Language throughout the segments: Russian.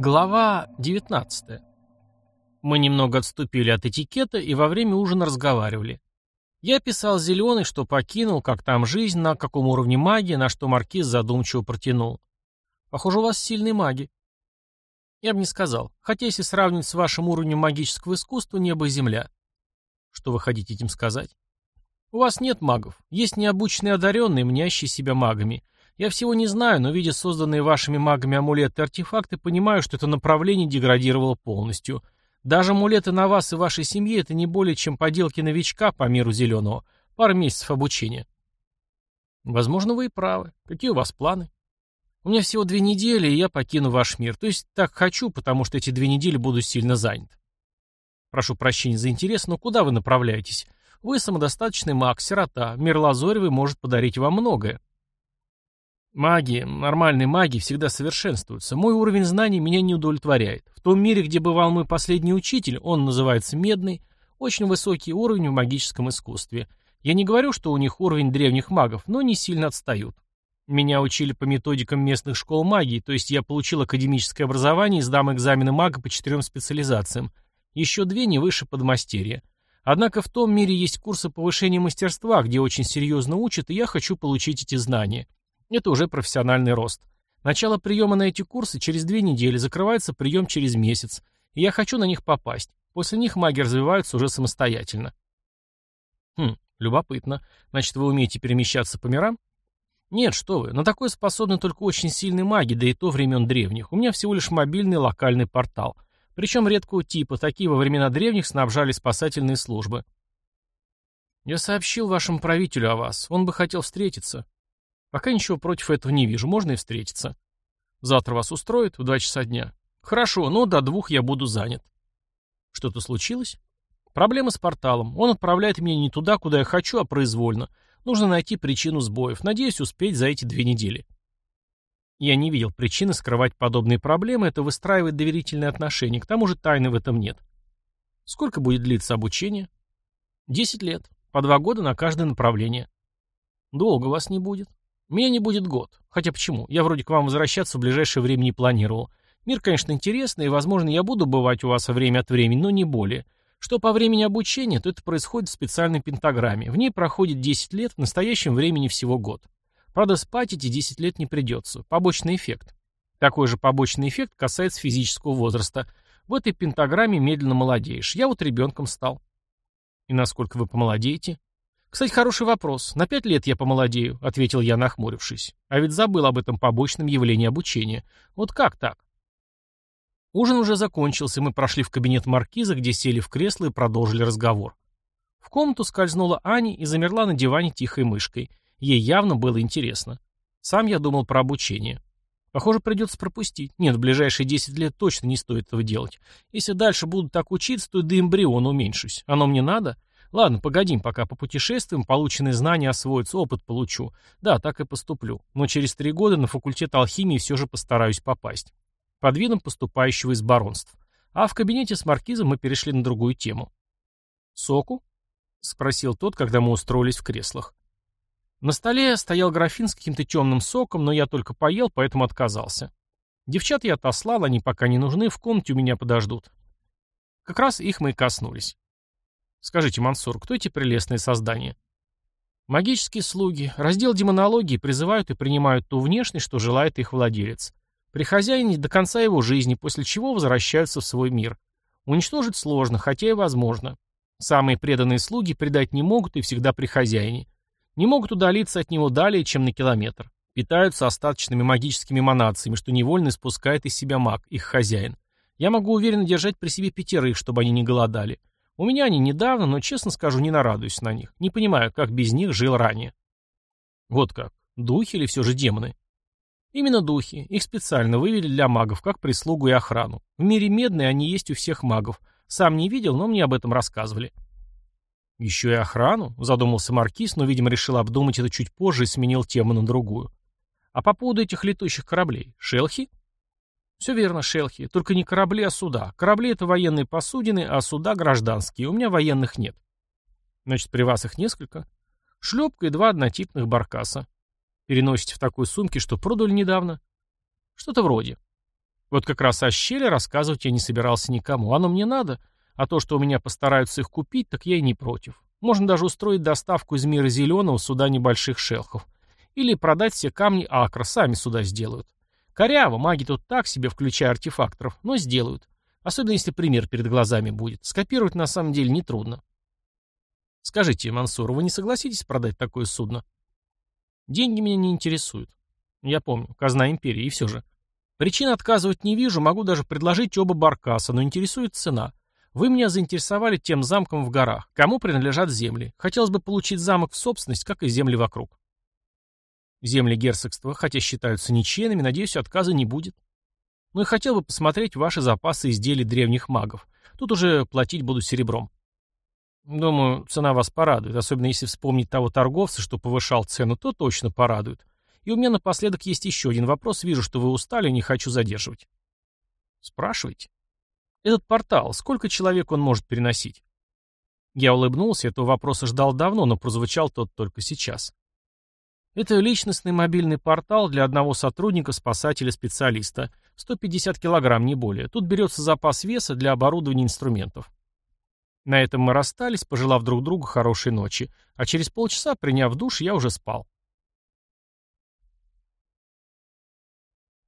Глава 19. Мы немного отступили от этикета и во время ужина разговаривали. Я писал зеленый, что покинул, как там жизнь, на каком уровне магии, на что маркиз задумчиво протянул. Похоже, у вас сильные маги. Я бы не сказал. Хотя если сравнивать с вашим уровнем магического искусства, небо и земля. Что вы хотите этим сказать? У вас нет магов. Есть необученные одаренные, мнящие себя магами. Я всего не знаю, но видя созданные вашими магами амулеты и артефакты, понимаю, что это направление деградировало полностью. Даже амулеты на вас и вашей семье — это не более чем поделки новичка по миру зеленого. Пара месяцев обучения. Возможно, вы и правы. Какие у вас планы? У меня всего две недели, и я покину ваш мир. То есть так хочу, потому что эти две недели буду сильно занят. Прошу прощения за интерес, но куда вы направляетесь? Вы самодостаточный маг, сирота. Мир Лазоревый может подарить вам многое. Маги, нормальные маги всегда совершенствуются. Мой уровень знаний меня не удовлетворяет. В том мире, где бывал мой последний учитель, он называется Медный, очень высокий уровень в магическом искусстве. Я не говорю, что у них уровень древних магов, но не сильно отстают. Меня учили по методикам местных школ магии, то есть я получил академическое образование и сдам экзамены мага по четырем специализациям. Еще две не выше подмастерья. Однако в том мире есть курсы повышения мастерства, где очень серьезно учат, и я хочу получить эти знания. Это уже профессиональный рост. Начало приема на эти курсы через две недели, закрывается прием через месяц. И я хочу на них попасть. После них маги развиваются уже самостоятельно. Хм, любопытно. Значит, вы умеете перемещаться по мирам? Нет, что вы, на такое способны только очень сильные маги, да и то времен древних. У меня всего лишь мобильный локальный портал. Причем редкого типа, такие во времена древних снабжали спасательные службы. Я сообщил вашему правителю о вас. Он бы хотел встретиться. Пока ничего против этого не вижу, можно и встретиться. Завтра вас устроит в два часа дня. Хорошо, но до двух я буду занят. Что-то случилось? Проблема с порталом. Он отправляет меня не туда, куда я хочу, а произвольно. Нужно найти причину сбоев. Надеюсь успеть за эти две недели. Я не видел причины скрывать подобные проблемы, это выстраивает доверительные отношения, к тому же тайны в этом нет. Сколько будет длиться обучение? Десять лет. По два года на каждое направление. Долго вас не будет. Меня не будет год. Хотя почему? Я вроде к вам возвращаться в ближайшее время не планировал. Мир, конечно, интересный, и, возможно, я буду бывать у вас время от времени, но не более. Что по времени обучения, то это происходит в специальной пентаграмме. В ней проходит 10 лет, в настоящем времени всего год. Правда, спать эти 10 лет не придется. Побочный эффект. Такой же побочный эффект касается физического возраста. В этой пентаграмме медленно молодеешь. Я вот ребенком стал. И насколько вы помолодеете? «Кстати, хороший вопрос. На пять лет я помолодею», — ответил я, нахмурившись. «А ведь забыл об этом побочном явлении обучения. Вот как так?» Ужин уже закончился, мы прошли в кабинет маркиза, где сели в кресло и продолжили разговор. В комнату скользнула Аня и замерла на диване тихой мышкой. Ей явно было интересно. Сам я думал про обучение. Похоже, придется пропустить. Нет, в ближайшие 10 лет точно не стоит этого делать. Если дальше буду так учиться, то до эмбриона уменьшусь. Оно мне надо? Ладно, погодим, пока попутешествуем, полученные знания освоятся, опыт получу. Да, так и поступлю. Но через три года на факультет алхимии все же постараюсь попасть. Под видом поступающего из баронств. А в кабинете с маркизом мы перешли на другую тему. «Соку?» — спросил тот, когда мы устроились в креслах. На столе стоял графин с каким-то темным соком, но я только поел, поэтому отказался. Девчат я отослал, они пока не нужны, в комнате у меня подождут. Как раз их мы и коснулись. Скажите, Мансур, кто эти прелестные создания? Магические слуги. Раздел демонологии призывают и принимают ту внешность, что желает их владелец. При хозяине до конца его жизни, после чего возвращаются в свой мир. Уничтожить сложно, хотя и возможно. Самые преданные слуги предать не могут и всегда при хозяине. Не могут удалиться от него далее, чем на километр. Питаются остаточными магическими эманациями, что невольно испускает из себя маг, их хозяин. Я могу уверенно держать при себе пятерых, чтобы они не голодали. У меня они недавно, но, честно скажу, не нарадуюсь на них. Не понимаю, как без них жил ранее. Вот как. Духи или все же демоны? Именно духи. Их специально вывели для магов, как прислугу и охрану. В мире медные они есть у всех магов. Сам не видел, но мне об этом рассказывали. Еще и охрану? Задумался Маркиз, но, видимо, решил обдумать это чуть позже и сменил тему на другую. А по поводу этих летущих кораблей? Шелхи? Все верно, Шелхи. Только не корабли, а суда. Корабли — это военные посудины, а суда — гражданские. У меня военных нет. Значит, при вас их несколько? Шлепка и два однотипных баркаса. Переносите в такой сумке, что продали недавно? Что-то вроде. Вот как раз о щели рассказывать я не собирался никому. Оно мне надо, а то, что у меня постараются их купить, так я и не против. Можно даже устроить доставку из мира зеленого сюда небольших шелхов. Или продать все камни Акра, сами сюда сделают. Коряво, маги тут так себе, включая артефакторов, но сделают. Особенно если пример перед глазами будет. Скопировать на самом деле нетрудно. Скажите, Мансур, вы не согласитесь продать такое судно? Деньги меня не интересуют. Я помню, казна империи, и все же. Причин отказывать не вижу, могу даже предложить оба баркаса, но интересует цена. Вы меня заинтересовали тем замком в горах. Кому принадлежат земли? Хотелось бы получить замок в собственность, как и земли вокруг. Земли герцогства, хотя считаются ничейными, надеюсь, отказа не будет. Ну и хотел бы посмотреть ваши запасы изделий древних магов. Тут уже платить буду серебром. Думаю, цена вас порадует, особенно если вспомнить того торговца, что повышал цену, то точно порадует. И у меня напоследок есть еще один вопрос. Вижу, что вы устали, не хочу задерживать. Спрашивайте. Этот портал, сколько человек он может переносить? Я улыбнулся, этого вопроса ждал давно, но прозвучал тот только сейчас. Это личностный мобильный портал для одного сотрудника, спасателя-специалиста. 150 килограмм, не более. Тут берется запас веса для оборудования инструментов. На этом мы расстались, пожелав друг другу хорошей ночи, а через полчаса, приняв душ, я уже спал.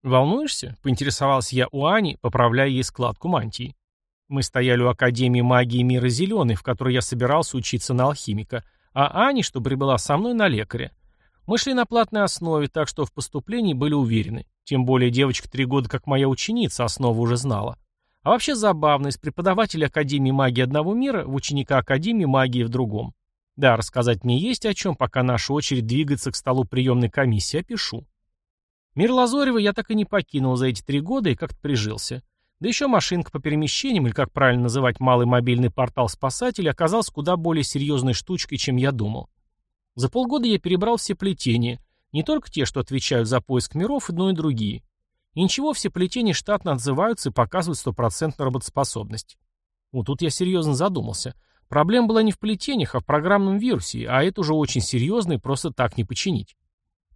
«Волнуешься?» — поинтересовался я у Ани, поправляя ей складку мантии. Мы стояли у Академии магии мира Зеленый, в которой я собирался учиться на алхимика, а Ани, что прибыла со мной, на лекаря. Мы шли на платной основе, так что в поступлении были уверены. Тем более девочка три года как моя ученица основу уже знала. А вообще забавно, из преподавателя Академии магии одного мира в ученика Академии магии в другом. Да, рассказать мне есть о чем, пока наша очередь двигается к столу приемной комиссии, опишу. Мир Лазорева я так и не покинул за эти три года и как-то прижился. Да еще машинка по перемещениям, или как правильно называть малый мобильный портал спасателей, оказался куда более серьезной штучкой, чем я думал. За полгода я перебрал все плетения, не только те, что отвечают за поиск миров, но и другие. И ничего, все плетения штатно отзываются и показывают стопроцентную работоспособность. Вот тут я серьезно задумался. Проблема была не в плетениях, а в программном вирусе, а это уже очень серьезно и просто так не починить.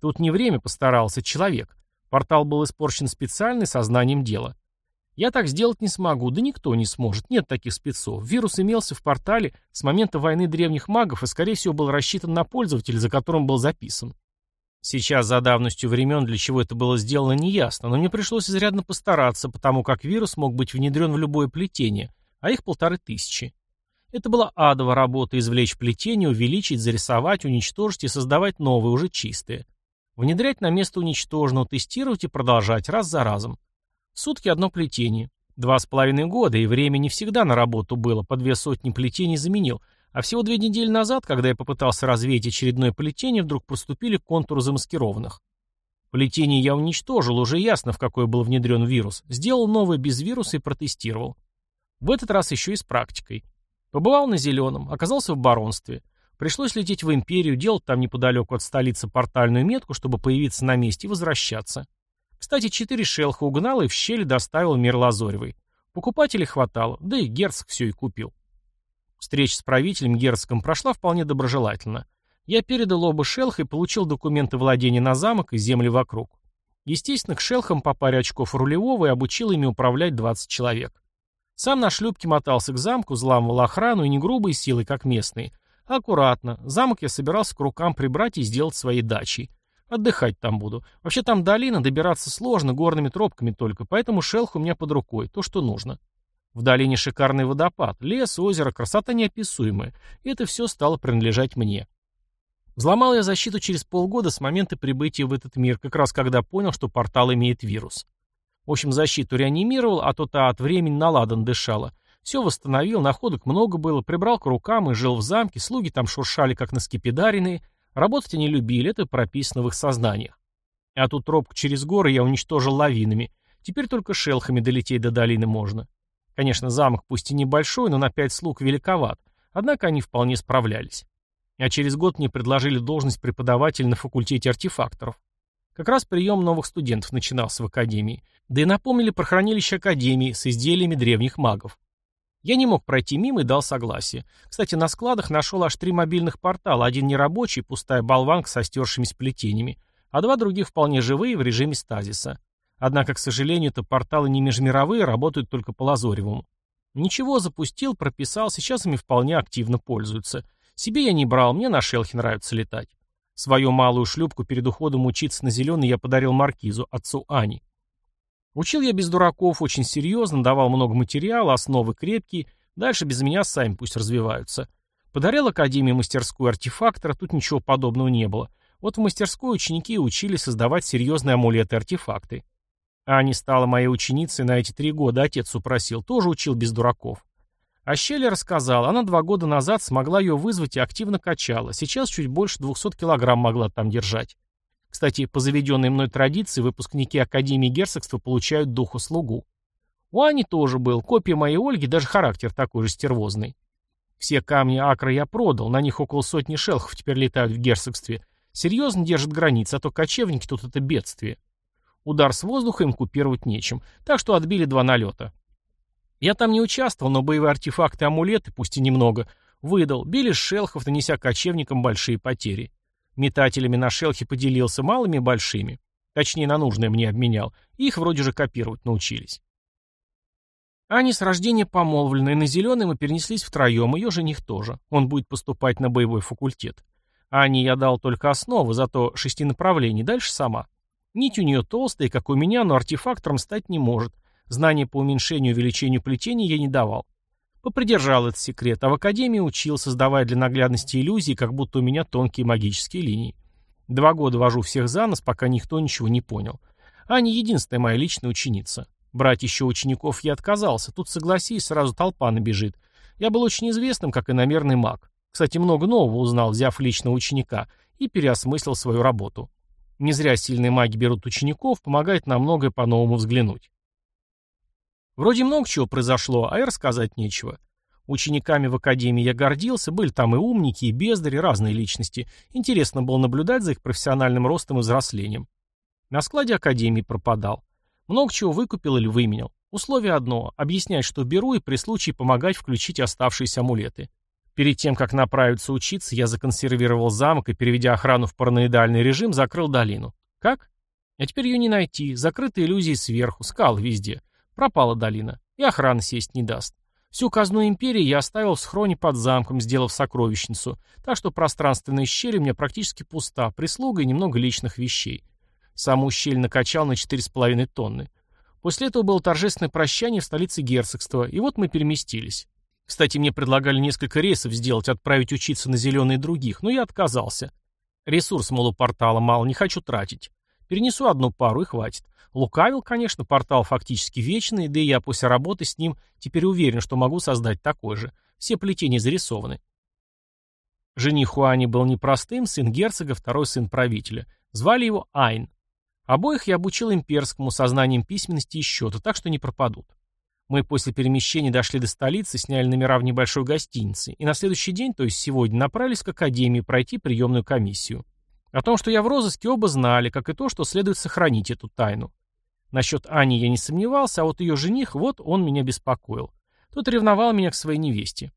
Тут не время постарался, человек. Портал был испорчен специально сознанием дела. Я так сделать не смогу, да никто не сможет, нет таких спецов. Вирус имелся в портале с момента войны древних магов и, скорее всего, был рассчитан на пользователя, за которым был записан. Сейчас за давностью времен для чего это было сделано неясно, но мне пришлось изрядно постараться, потому как вирус мог быть внедрен в любое плетение, а их полторы тысячи. Это была адова работа извлечь плетение, увеличить, зарисовать, уничтожить и создавать новые, уже чистые. Внедрять на место уничтоженного, тестировать и продолжать раз за разом. Сутки одно плетение. Два с половиной года, и время не всегда на работу было, по две сотни плетений заменил, а всего две недели назад, когда я попытался развеять очередное плетение, вдруг проступили контуры замаскированных. Плетение я уничтожил, уже ясно, в какой был внедрен вирус. Сделал новое без вируса и протестировал. В этот раз еще и с практикой. Побывал на Зеленом, оказался в баронстве. Пришлось лететь в Империю, делать там неподалеку от столицы портальную метку, чтобы появиться на месте и возвращаться. Кстати, четыре шелха угнал и в щель доставил мир Лазоревой. Покупателей хватало, да и герцог все и купил. Встреча с правителем герцогом прошла вполне доброжелательно. Я передал оба шелха и получил документы владения на замок и земли вокруг. Естественно, к шелхам по паре очков рулевого и обучил ими управлять 20 человек. Сам на шлюпке мотался к замку, взламывал охрану и не грубой силой, как местные, аккуратно. Замок я собирался к рукам прибрать и сделать своей дачей. Отдыхать там буду. Вообще там долина, добираться сложно, горными тропками только, поэтому шелх у меня под рукой, то, что нужно. В долине шикарный водопад, лес, озеро, красота неописуемая. И это все стало принадлежать мне. Взломал я защиту через полгода с момента прибытия в этот мир, как раз когда понял, что портал имеет вирус. В общем, защиту реанимировал, а то та от времени наладан дышала. Все восстановил, находок много было, прибрал к рукам и жил в замке, слуги там шуршали, как на скипидаренные. Работать они любили, это прописано в их сознаниях. А тут тропку через горы я уничтожил лавинами. Теперь только шелхами долететь до долины можно. Конечно, замок пусть и небольшой, но на пять слуг великоват, однако они вполне справлялись. А через год мне предложили должность преподавателя на факультете артефакторов. Как раз прием новых студентов начинался в академии. Да и напомнили про хранилище академии с изделиями древних магов. Я не мог пройти мимо и дал согласие. Кстати, на складах нашел аж три мобильных портала, один нерабочий, пустая болванка со стершимися плетениями, а два других вполне живые в режиме стазиса. Однако, к сожалению, это порталы не межмировые, работают только по Лазоревому. Ничего, запустил, прописал, сейчас ими вполне активно пользуются. Себе я не брал, мне на шелхе нравится летать. Свою малую шлюпку перед уходом учиться на зеленый я подарил Маркизу, отцу Ани. Учил я без дураков, очень серьезно, давал много материала, основы крепкие, дальше без меня сами пусть развиваются. Подарил Академии мастерскую артефактора, тут ничего подобного не было. Вот в мастерской ученики учили создавать серьезные амулеты-артефакты. Аня стала моей ученицей на эти три года, отец упросил, тоже учил без дураков. А Щелли рассказал, она два года назад смогла ее вызвать и активно качала, сейчас чуть больше 200 килограмм могла там держать. Кстати, по заведенной мной традиции, выпускники Академии Герцогства получают духу-слугу. У Ани тоже был, копия моей Ольги, даже характер такой же стервозный. Все камни Акра я продал, на них около сотни шелхов теперь летают в герцогстве. Серьезно держат границы, а то кочевники тут это бедствие. Удар с воздуха им купировать нечем, так что отбили два налета. Я там не участвовал, но боевые артефакты и амулеты, пусть и немного, выдал, били шелхов, нанеся кочевникам большие потери. Метателями на шелхе поделился малыми и большими. Точнее, на нужное мне обменял. Их вроде же копировать научились. Они с рождения помолвлены, на зеленый мы перенеслись втроем, ее жених тоже. Он будет поступать на боевой факультет. Ане я дал только основы, зато шести направлений, дальше сама. Нить у нее толстая, как у меня, но артефактором стать не может. Знания по уменьшению и увеличению плетений я не давал. Попридержал этот секрет, а в академии учил, создавая для наглядности иллюзии, как будто у меня тонкие магические линии. Два года вожу всех за нос, пока никто ничего не понял. Аня единственная моя личная ученица. Брать еще учеников я отказался, тут согласись, сразу толпа набежит. Я был очень известным, как иномерный маг. Кстати, много нового узнал, взяв личного ученика, и переосмыслил свою работу. Не зря сильные маги берут учеников, помогает на многое по-новому взглянуть. Вроде много чего произошло, а и рассказать нечего. Учениками в академии я гордился, были там и умники, и бездари, разные личности. Интересно было наблюдать за их профессиональным ростом и взрослением. На складе академии пропадал. Много чего выкупил или выменял. Условие одно – объяснять, что беру, и при случае помогать включить оставшиеся амулеты. Перед тем, как направиться учиться, я законсервировал замок и, переведя охрану в параноидальный режим, закрыл долину. Как? А теперь ее не найти. Закрыты иллюзии сверху, скал везде. Пропала долина. И охрана сесть не даст. Всю казну империи я оставил в схроне под замком, сделав сокровищницу, так что пространственная щель у меня практически пуста, прислуга и немного личных вещей. Саму щель накачал на 4,5 тонны. После этого было торжественное прощание в столице герцогства, и вот мы переместились. Кстати, мне предлагали несколько рейсов сделать, отправить учиться на зеленые других, но я отказался. Ресурс, мол, у портала мало, не хочу тратить. Перенесу одну пару и хватит. Лукавил, конечно, портал фактически вечный, да и я после работы с ним теперь уверен, что могу создать такой же. Все плетения зарисованы. Жених Хуани был непростым, сын герцога, второй сын правителя. Звали его Айн. Обоих я обучил имперскому сознанием письменности и счета, так что не пропадут. Мы после перемещения дошли до столицы, сняли номера в небольшой гостинице, и на следующий день, то есть сегодня, направились к академии пройти приемную комиссию. О том, что я в розыске, оба знали, как и то, что следует сохранить эту тайну. Насчет Ани я не сомневался, а вот ее жених, вот он меня беспокоил. Тот ревновал меня к своей невесте.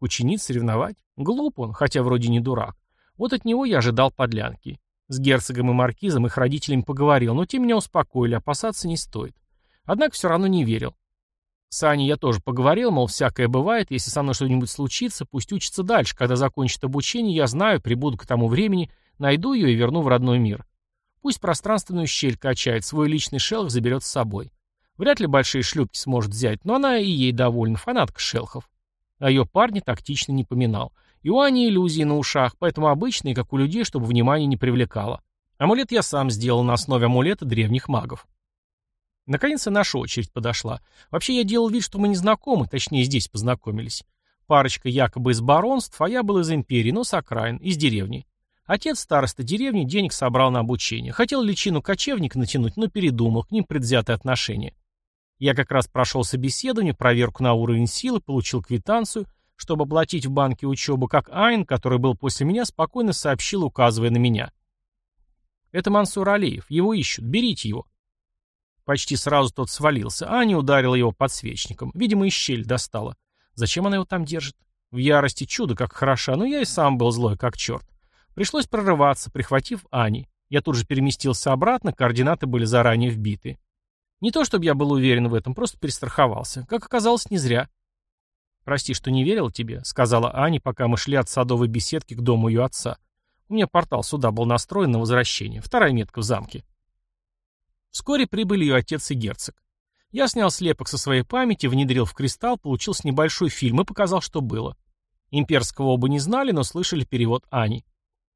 К ученице ревновать? Глуп он, хотя вроде не дурак. Вот от него я ожидал подлянки. С герцогом и маркизом их родителями поговорил, но те меня успокоили, опасаться не стоит. Однако все равно не верил. С Аней я тоже поговорил, мол, всякое бывает, если со мной что-нибудь случится, пусть учится дальше, когда закончит обучение, я знаю, прибуду к тому времени, найду ее и верну в родной мир. Пусть пространственную щель качает, свой личный шелх заберет с собой. Вряд ли большие шлюпки сможет взять, но она и ей довольна, фанатка шелхов. А ее парня тактично не поминал. И у Ани иллюзии на ушах, поэтому обычные, как у людей, чтобы внимание не привлекало. Амулет я сам сделал на основе амулета древних магов. Наконец и наша очередь подошла. Вообще я делал вид, что мы не знакомы, точнее здесь познакомились. Парочка якобы из баронств, а я был из империи, но с окраин, из деревни. Отец староста деревни денег собрал на обучение. Хотел личину кочевника натянуть, но передумал, к ним предвзятое отношение. Я как раз прошел собеседование, проверку на уровень силы, получил квитанцию — чтобы оплатить в банке учебу, как Айн, который был после меня, спокойно сообщил, указывая на меня. «Это Мансур Алиев. Его ищут. Берите его». Почти сразу тот свалился. Аня ударила его подсвечником. Видимо, и щель достала. Зачем она его там держит? В ярости чудо как хороша, но я и сам был злой, как черт. Пришлось прорываться, прихватив Ани. Я тут же переместился обратно, координаты были заранее вбиты. Не то чтобы я был уверен в этом, просто перестраховался. Как оказалось, не зря. «Прости, что не верил тебе», — сказала Аня, пока мы шли от садовой беседки к дому ее отца. У меня портал сюда был настроен на возвращение. Вторая метка в замке. Вскоре прибыли ее отец и герцог. Я снял слепок со своей памяти, внедрил в кристалл, получился небольшой фильм и показал, что было. Имперского оба не знали, но слышали перевод Ани.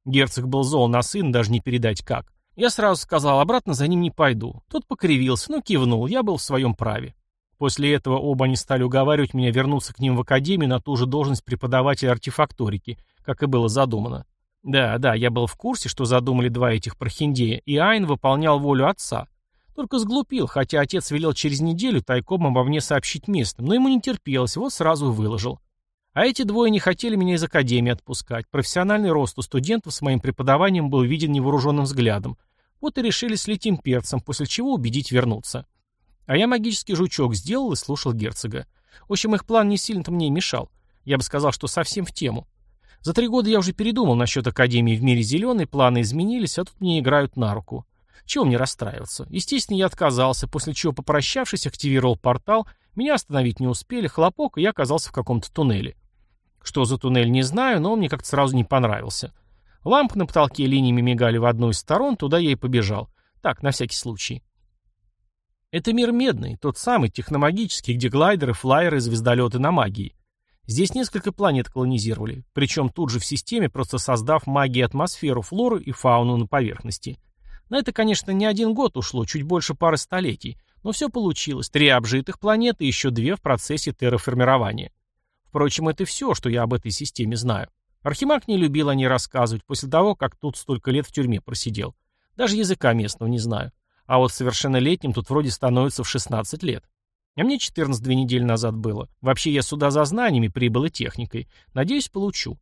Герцог был зол на сына, даже не передать как. Я сразу сказал, обратно за ним не пойду. Тот покривился, но кивнул, я был в своем праве. После этого оба они стали уговаривать меня вернуться к ним в академию на ту же должность преподавателя артефакторики, как и было задумано. Да, да, я был в курсе, что задумали два этих прохиндея, и Айн выполнял волю отца. Только сглупил, хотя отец велел через неделю тайком обо мне сообщить местным, но ему не терпелось, вот сразу выложил. А эти двое не хотели меня из академии отпускать. Профессиональный рост у студентов с моим преподаванием был виден невооруженным взглядом. Вот и решили слить имперцам, после чего убедить вернуться. А я магический жучок сделал и слушал герцога. В общем, их план не сильно-то мне мешал. Я бы сказал, что совсем в тему. За три года я уже передумал насчет Академии в мире зеленой, планы изменились, а тут мне играют на руку. Чего мне расстраиваться? Естественно, я отказался, после чего, попрощавшись, активировал портал, меня остановить не успели, хлопок, и я оказался в каком-то туннеле. Что за туннель, не знаю, но он мне как-то сразу не понравился. Лампы на потолке линиями мигали в одну из сторон, туда я и побежал. Так, на всякий случай. Это мир медный, тот самый, техномагический, где глайдеры, флайеры, звездолеты на магии. Здесь несколько планет колонизировали, причем тут же в системе, просто создав магией атмосферу, флору и фауну на поверхности. На это, конечно, не один год ушло, чуть больше пары столетий, но все получилось. Три обжитых планеты и еще две в процессе терраформирования. Впрочем, это все, что я об этой системе знаю. Архимаг не любил о ней рассказывать после того, как тут столько лет в тюрьме просидел. Даже языка местного не знаю. А вот совершеннолетним тут вроде становится в 16 лет. А мне 14 две недели назад было. Вообще я сюда за знаниями прибыл и техникой. Надеюсь, получу.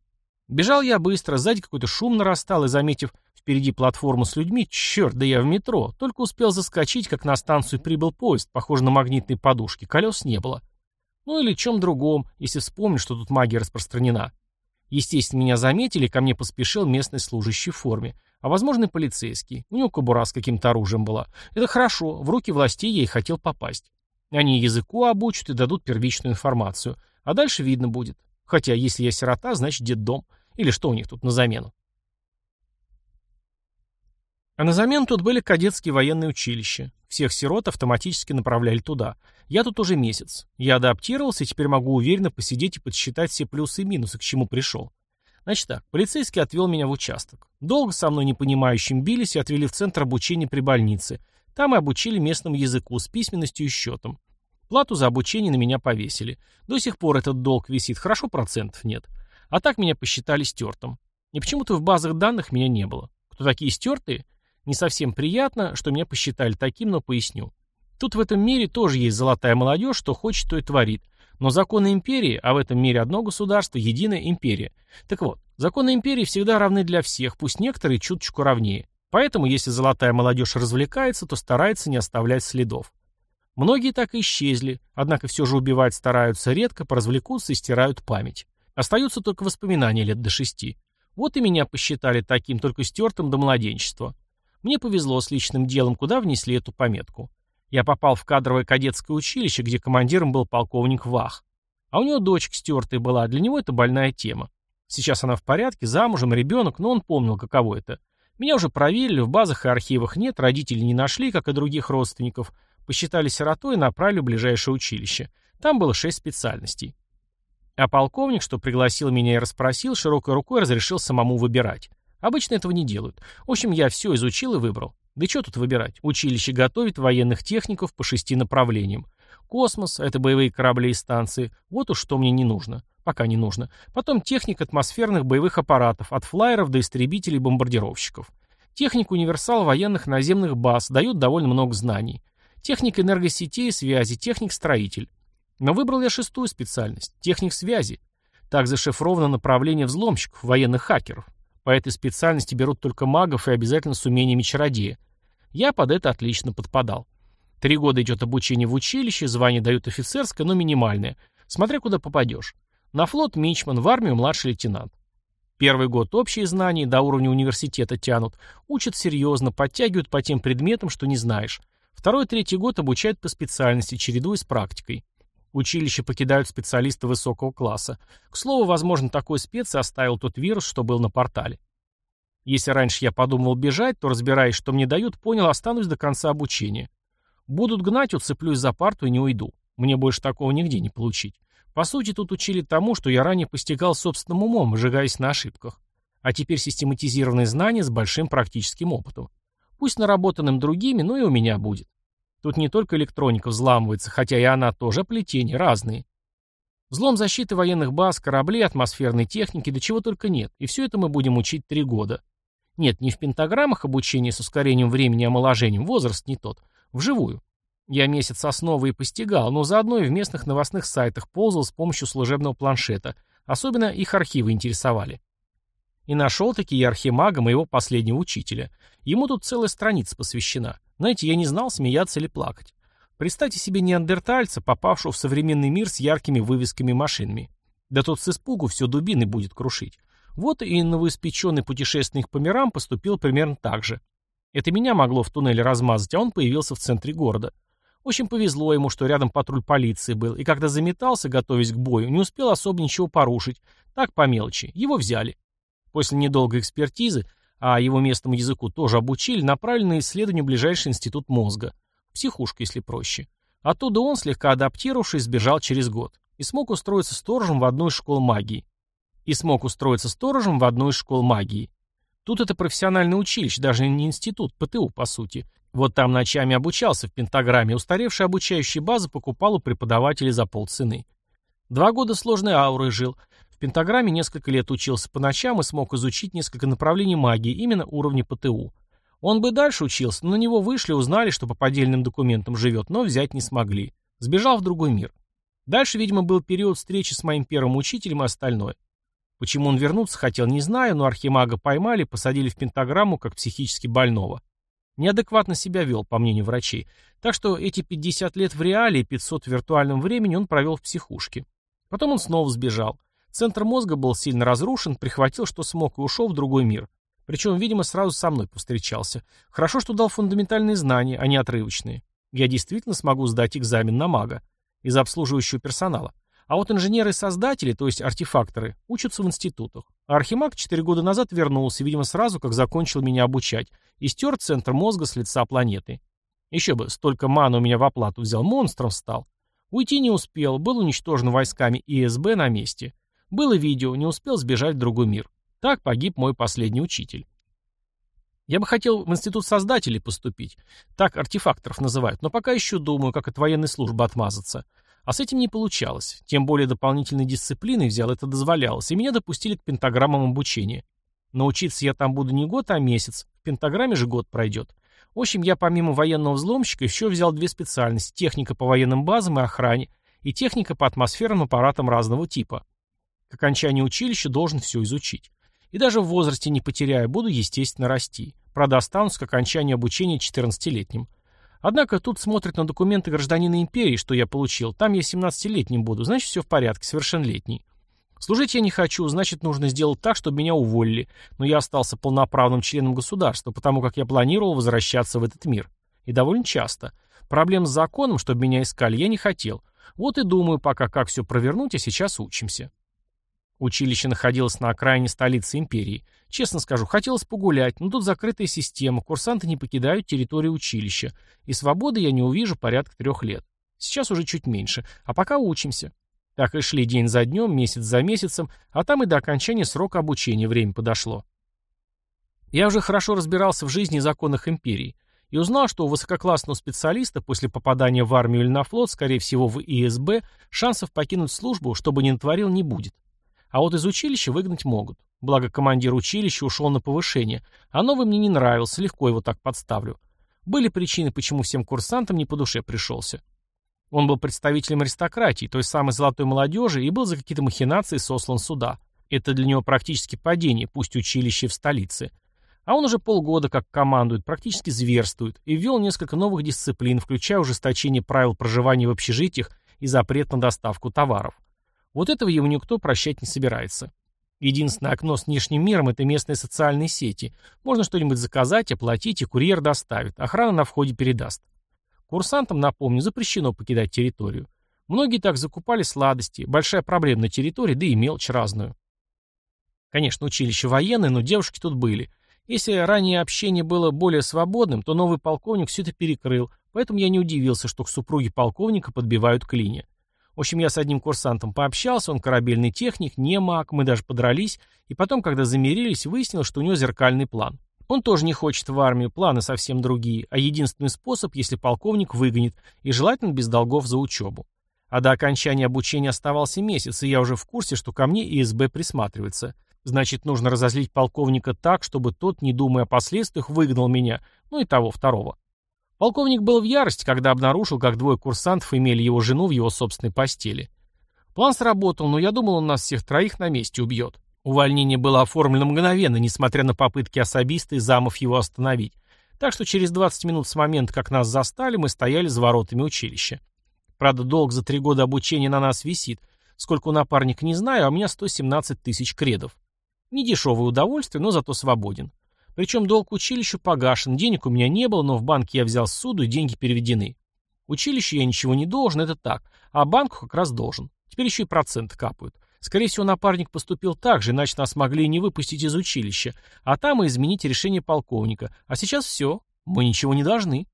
Бежал я быстро, сзади какой-то шум нарастал, и, заметив впереди платформу с людьми, черт, да я в метро, только успел заскочить, как на станцию прибыл поезд, похожий на магнитные подушки, колес не было. Ну или чем другом, если вспомнить, что тут магия распространена. Естественно, меня заметили, ко мне поспешил местный служащий в форме. А возможно, и полицейский. У него кобура с каким-то оружием была. Это хорошо, в руки властей я и хотел попасть. Они языку обучат и дадут первичную информацию. А дальше видно будет. Хотя, если я сирота, значит детдом. Или что у них тут на замену? А на замену тут были кадетские военные училища. Всех сирот автоматически направляли туда. Я тут уже месяц. Я адаптировался и теперь могу уверенно посидеть и подсчитать все плюсы и минусы, к чему пришел. Значит так, полицейский отвел меня в участок. Долго со мной непонимающим бились и отвели в центр обучения при больнице. Там и обучили местному языку с письменностью и счетом. Плату за обучение на меня повесили. До сих пор этот долг висит, хорошо процентов нет. А так меня посчитали стертым. И почему-то в базах данных меня не было. Кто такие стертые? Не совсем приятно, что меня посчитали таким, но поясню. Тут в этом мире тоже есть золотая молодежь, что хочет, то и творит. Но законы империи, а в этом мире одно государство, единая империя. Так вот, законы империи всегда равны для всех, пусть некоторые чуточку равнее. Поэтому, если золотая молодежь развлекается, то старается не оставлять следов. Многие так и исчезли, однако все же убивать стараются редко, поразвлекутся и стирают память. Остаются только воспоминания лет до шести. Вот и меня посчитали таким, только стертым до младенчества. Мне повезло с личным делом, куда внесли эту пометку. Я попал в кадровое кадетское училище, где командиром был полковник Вах. А у него дочка стертая была, для него это больная тема. Сейчас она в порядке, замужем, ребенок, но он помнил, каково это. Меня уже проверили, в базах и архивах нет, родители не нашли, как и других родственников. Посчитали сиротой и направили в ближайшее училище. Там было шесть специальностей. А полковник, что пригласил меня и расспросил, широкой рукой разрешил самому выбирать. Обычно этого не делают. В общем, я все изучил и выбрал. Да что тут выбирать? Училище готовит военных техников по шести направлениям. Космос — это боевые корабли и станции. Вот уж что мне не нужно. Пока не нужно. Потом техник атмосферных боевых аппаратов, от флайеров до истребителей и бомбардировщиков. Техник универсал военных наземных баз дают довольно много знаний. Техник энергосетей и связи, техник-строитель. Но выбрал я шестую специальность – техник связи. Так зашифровано направление взломщиков, военных хакеров. По этой специальности берут только магов и обязательно с умениями чародея. Я под это отлично подпадал. Три года идет обучение в училище, звание дают офицерское, но минимальное. Смотря куда попадешь. На флот мичман, в армию младший лейтенант. Первый год общие знания до уровня университета тянут, учат серьезно, подтягивают по тем предметам, что не знаешь. Второй и третий год обучают по специальности, чередуясь с практикой. Училище покидают специалисты высокого класса. К слову, возможно, такой спец оставил тот вирус, что был на портале. Если раньше я подумал бежать, то, разбираясь, что мне дают, понял, останусь до конца обучения. Будут гнать, уцеплюсь за парту и не уйду. Мне больше такого нигде не получить. По сути, тут учили тому, что я ранее постигал собственным умом, выжигаясь на ошибках. А теперь систематизированные знания с большим практическим опытом. Пусть наработанным другими, но и у меня будет. Тут не только электроника взламывается, хотя и она тоже плетение, разные. Взлом защиты военных баз, кораблей, атмосферной техники, до чего только нет. И все это мы будем учить три года. Нет, не в пентаграммах обучения с ускорением времени и омоложением, возраст не тот. Вживую. Я месяц основы и постигал, но заодно и в местных новостных сайтах ползал с помощью служебного планшета. Особенно их архивы интересовали. И нашел-таки я архимага моего последнего учителя. Ему тут целая страница посвящена. Знаете, я не знал, смеяться или плакать. Представьте себе неандертальца, попавшего в современный мир с яркими вывесками машинами. Да тот с испугу все дубины будет крушить. Вот и новоиспеченный путешественник по мирам поступил примерно так же. Это меня могло в туннеле размазать, а он появился в центре города. Очень повезло ему, что рядом патруль полиции был, и когда заметался, готовясь к бою, не успел особо ничего порушить. Так, по мелочи. Его взяли. После недолгой экспертизы, а его местному языку тоже обучили, направили на исследование ближайший институт мозга. Психушка, если проще. Оттуда он, слегка адаптировавшись, сбежал через год. И смог устроиться сторожем в одну из школ магии. И смог устроиться сторожем в одну из школ магии. Тут это профессиональное училище, даже не институт, ПТУ, по сути. Вот там ночами обучался в пентаграмме, устаревшая обучающая база покупал у преподавателей за полцены. Два года сложной аурой жил. Пентаграмме несколько лет учился по ночам и смог изучить несколько направлений магии, именно уровня ПТУ. Он бы дальше учился, но на него вышли, узнали, что по поддельным документам живет, но взять не смогли. Сбежал в другой мир. Дальше, видимо, был период встречи с моим первым учителем и остальное. Почему он вернуться хотел, не знаю, но архимага поймали, посадили в пентаграмму как психически больного. Неадекватно себя вел, по мнению врачей. Так что эти 50 лет в реале и 500 в виртуальном времени он провел в психушке. Потом он снова сбежал. Центр мозга был сильно разрушен, прихватил, что смог, и ушел в другой мир. Причем, видимо, сразу со мной повстречался. Хорошо, что дал фундаментальные знания, а не отрывочные. Я действительно смогу сдать экзамен на мага. Из обслуживающего персонала. А вот инженеры-создатели, то есть артефакторы, учатся в институтах. А Архимаг четыре года назад вернулся, видимо, сразу, как закончил меня обучать, и стер центр мозга с лица планеты. Еще бы, столько мана у меня в оплату взял, монстром стал. Уйти не успел, был уничтожен войсками ИСБ на месте. Было видео, не успел сбежать в другой мир. Так погиб мой последний учитель. Я бы хотел в институт создателей поступить. Так артефакторов называют, но пока еще думаю, как от военной службы отмазаться. А с этим не получалось. Тем более дополнительной дисциплиной взял, это дозволялось, и меня допустили к пентаграммам обучения. Научиться я там буду не год, а месяц. В пентаграмме же год пройдет. В общем, я помимо военного взломщика еще взял две специальности. Техника по военным базам и охране, и техника по атмосферным аппаратам разного типа. К окончанию училища должен все изучить. И даже в возрасте не потеряю, буду, естественно, расти. Правда, останусь к окончанию обучения 14-летним. Однако тут смотрят на документы гражданина империи, что я получил. Там я 17-летним буду, значит, все в порядке, совершеннолетний. Служить я не хочу, значит, нужно сделать так, чтобы меня уволили, но я остался полноправным членом государства, потому как я планировал возвращаться в этот мир. И довольно часто. Проблем с законом, чтобы меня искали, я не хотел. Вот и думаю пока, как все провернуть, а сейчас учимся. Училище находилось на окраине столицы империи. Честно скажу, хотелось погулять, но тут закрытая система, курсанты не покидают территорию училища, и свободы я не увижу порядка трех лет. Сейчас уже чуть меньше, а пока учимся. Так и шли день за днем, месяц за месяцем, а там и до окончания срока обучения время подошло. Я уже хорошо разбирался в жизни и законах империи и узнал, что у высококлассного специалиста после попадания в армию или на флот, скорее всего в ИСБ, шансов покинуть службу, чтобы не натворил, не будет. А вот из училища выгнать могут. Благо командир училища ушел на повышение, а новый мне не нравился, легко его так подставлю. Были причины, почему всем курсантам не по душе пришелся. Он был представителем аристократии, той самой золотой молодежи, и был за какие-то махинации сослан сюда. Это для него практически падение, пусть училище в столице. А он уже полгода как командует, практически зверствует, и ввел несколько новых дисциплин, включая ужесточение правил проживания в общежитиях и запрет на доставку товаров. Вот этого ему никто прощать не собирается. Единственное окно с внешним миром – это местные социальные сети. Можно что-нибудь заказать, оплатить, и курьер доставит. Охрана на входе передаст. Курсантам, напомню, запрещено покидать территорию. Многие так закупали сладости, большая проблема на территории, да и мелочь разную. Конечно, училище военное, но девушки тут были. Если ранее общение было более свободным, то новый полковник все это перекрыл, поэтому я не удивился, что к супруге полковника подбивают клинья. В общем, я с одним курсантом пообщался, он корабельный техник, не маг, мы даже подрались, и потом, когда замирились, выяснилось, что у него зеркальный план. Он тоже не хочет в армию, планы совсем другие, а единственный способ, если полковник выгонит, и желательно без долгов за учебу. А до окончания обучения оставался месяц, и я уже в курсе, что ко мне ИСБ присматривается. Значит, нужно разозлить полковника так, чтобы тот, не думая о последствиях, выгнал меня, ну и того второго. Полковник был в ярости, когда обнаружил, как двое курсантов имели его жену в его собственной постели. План сработал, но я думал, он нас всех троих на месте убьет. Увольнение было оформлено мгновенно, несмотря на попытки особиста и замов его остановить. Так что через 20 минут с момента, как нас застали, мы стояли за воротами училища. Правда, долг за три года обучения на нас висит. Сколько у напарника не знаю, а у меня 117 тысяч кредов. Не дешевое удовольствие, но зато свободен. Причем долг училищу погашен, денег у меня не было, но в банке я взял суду и деньги переведены. Училищу я ничего не должен, это так, а банку как раз должен. Теперь еще и проценты капают. Скорее всего, напарник поступил так же, иначе нас могли не выпустить из училища, а там и изменить решение полковника. А сейчас все, мы ничего не должны.